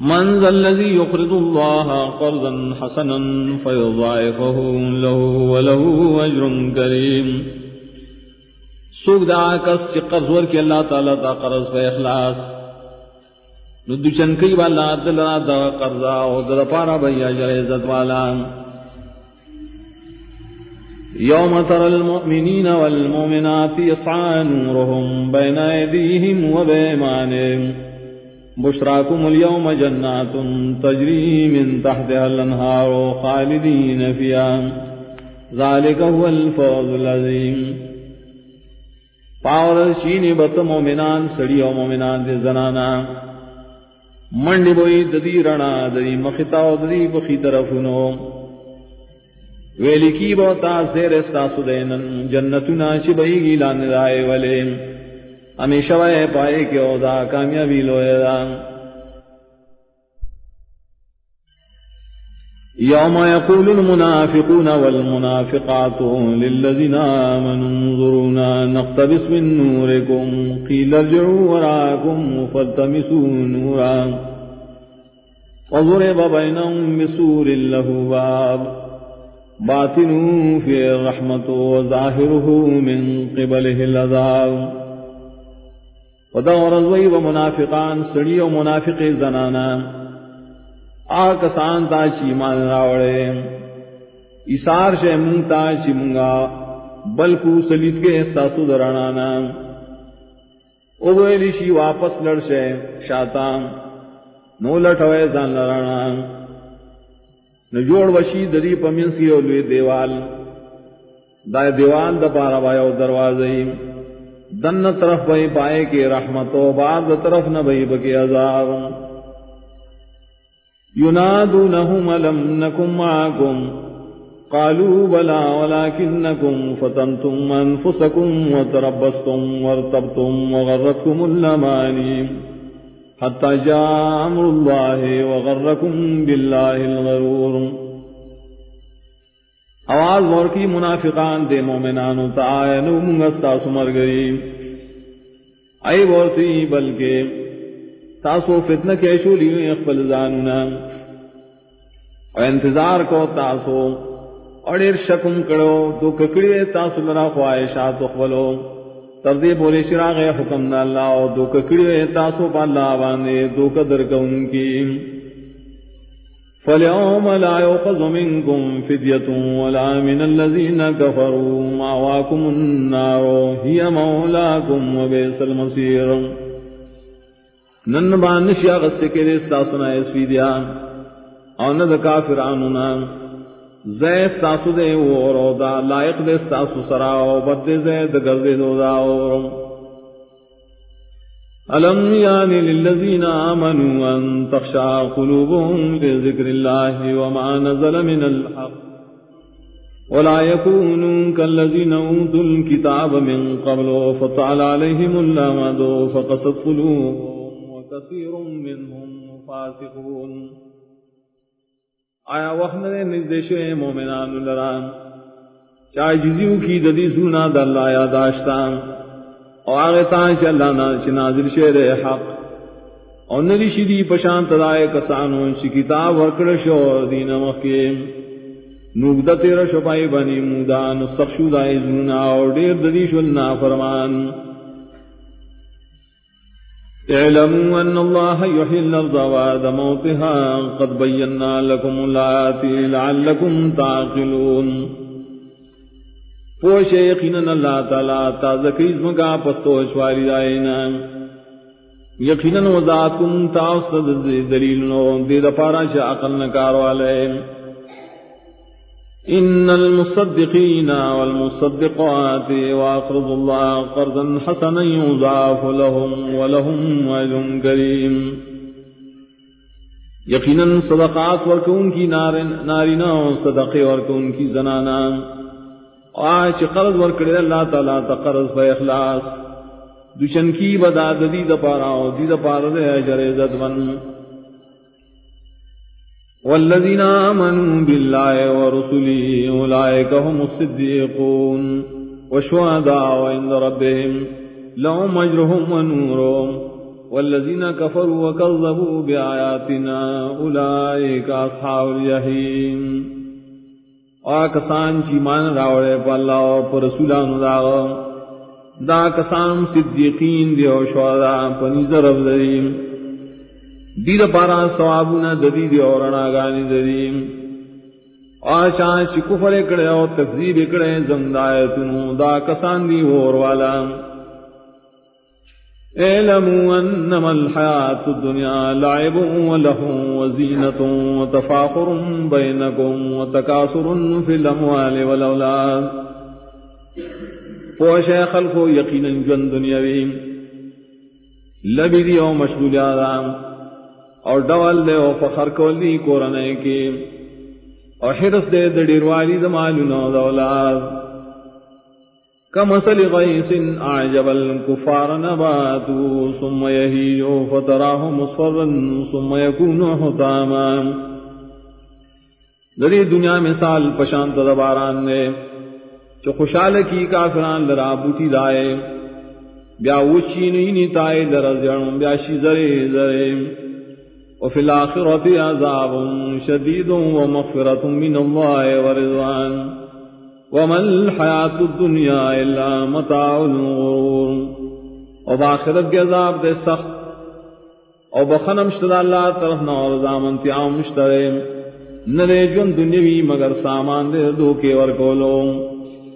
من ذا الذي يقرض الله قرضا حسنا فيضاعفه له وله أجر كريم. سوک دا کس چی قرض ور کی اللہ تعالی تا قرض پہ اخلاص. نو دو چنکی والا دل را دا قرضا او دا پارا بھیا جر عزت والا. يوم ترى المؤمنين والمؤمنات يسعى نورهم بين أيديهم وبيمانهم بشراكم اليوم جنات تجري من تحتها الأنهار خالدين فيها. ذلك هو الفوز العظيم. پاور شین بت مومنان، سڑی او مومنان دے زنانا. منڈی بوئی ددی رنا، ددی مختا ددی بخی طرفنو ویلی کی بوتا سیر استاسو دینن جنتنا چی بئی گی لان رائے والے. ہمیشہ وے پائے کہ او دا کامیابی لوئے دا۔ يوم يقول المنافقون والمنافقات للذين آمنوا انظرونا نقتبس من نوركم قيل ارجعوا وراءكم فالتمسوا نورا۔ وضرب بينهم بسور له باب۔ باطن في الرحمة وظاهره من قبله العذاب۔ ودور الوي ومنافقان سڑی و منافق زنانا. آکسان تا چی مان راوڑے. اسار شے منتا چی منگا بلکو سلیت کے احساسو درانانا اویلی شی واپس لڑشے شاتا نو لٹوے زان لرانا. نو جوڑ وشی دری پمنسی او لوی دیوال. دا دیوال دا پارا بایا او دروازی دن طرف بھئی پائے کے رحمت و بعد طرف نہ بھئی بکی عذاب۔ ينادونهم لم نكن معكم قالوا بلى ولكنكم فتنتم أنفسكم وتربصتم وارتبتم وغرتكم الأماني حتى جاء أمر الله وغركم بالله الغرور۔ آواز مور کی، منافقان دے مومنانو تا آئے، نو منگستا سمر گئی آئی بورتی بلکہ تاسو فتنہ کے شولی اخبل زانونا۔ اور انتظار کو تاسو اور ارشکم کرو، دو ککڑی تاسو لرا خواہشات اخبلو۔ تردی بولے شراغ حکم نہ اللہ دو ککڑی تاسو پا اللہ باندے، دو قدر کون کی فَالْيَوْمَ لَا يُخَذُ مِنْكُمْ فِدْيَةٌ وَلَا مِنَ الَّذِينَ كَفَرُوا مَعْوَاكُمُ النَّارُ هِيَ مَوْلَاكُمْ وَبِئْسَ الْمَصِيرُ. نن بان نشیا غصے کے لیے استاسنا اس فیدیا. اور ند کافرانونا. زے ساسو دے اور دا لائق دے ساسو سرا او بد زید گزے دو دا اور. الم یانی للذین آمنوا ان تخشع قلوبهم لذکر اللہ وما نزل من الحق ولا يكونوا كالذين اوتوا الكتاب من قبل فطال عليهم الامد فقست قلوبهم وكثير منهم فاسقون. آیا وقت نے نزدیش مومنان لران چاہے جزیو کی ددی سونا دلہ یا داشتان. اور آگے تان چلا نا چنازل شیر حق۔ اور نری شدی پشان تدائے کسانو چی کتاب ورکڑ شو دین مخیم نوگدہ تیرا شپائی بنی مودان سخشو دائی زونا اور دیر ددی شلنا فرمان۔ اعلموا أن الله يحيي الأرض بعد موتها قد بينا لكم الآيات لعلكم تعقلون پوش یقینا اللہ تعالی تازہ کریز مگا پستوش والی دائینا یقینا وزاد کم تاست دلیل نو، دید پارا شا عقل نکار والے۔ إن المصدقين والمصدقات وأقرض الله قرضا حسنا يضاعف لهم ولهم أجر كريم یقینا صدقات ورکون کی نارینا صدقے ورکون کی زنانا آج قرض ور ورکڑے اللہ تعالیٰ تا قرض پہ اخلاص۔ دشن کی بدا دی دپارا دی دپارا دے اجر عزت من۔ والذين آمنوا بالله ورسله أولئك هم الصديقون وشهداء عند ربهم لهم أجرهم ونورهم والذين كفروا وكذبوا بآياتنا أولئك أصحاب الجحيم آکسان چی مان راوڑے پا اللہ و پا رسولانو دا دا کسان صدیقین دی و شہدا پنی ضرب دریم دید پارا سوابونا ددی دی اور رناگانی دریم آشان چی کفر اکڑے و تکذیب اکڑے زمدایتنو دا کسان دی اور والا اعلموا انما الحياة الدنيا لعب وله وزينة وتفاخر بينكم وتكاثر في الاموال والاولاد. پوش خلق یقینا جن دنیاوی. لبی او مشغول آدم. اور ڈول دے او فخر کولی کورنے کی. اور حرس دے دڑیر والی دمالنا دولاد كمثل غيث أعجب الكفار نباته، ثم يهيج فتراه مصفرا، ثم يكون حطاما. دری دنیا مثال پشانت دباران نے، جو خوشحال کی کافران لرا بوتی دائے بیا وشی نہیں نیتائے لرزیان بیا شی زرے زرے. وفي الآخرة عذاب شديد ومغفرة من الله ورضوان ومن الحیات الدنیا الا متاع الغرور او باخرت کے عذاب دے سخت او بخنم شد اللہ طرف نہ اور زامن تیام مشترے نرے جن دنیاوی مگر سامان دے دو کے ور کولوں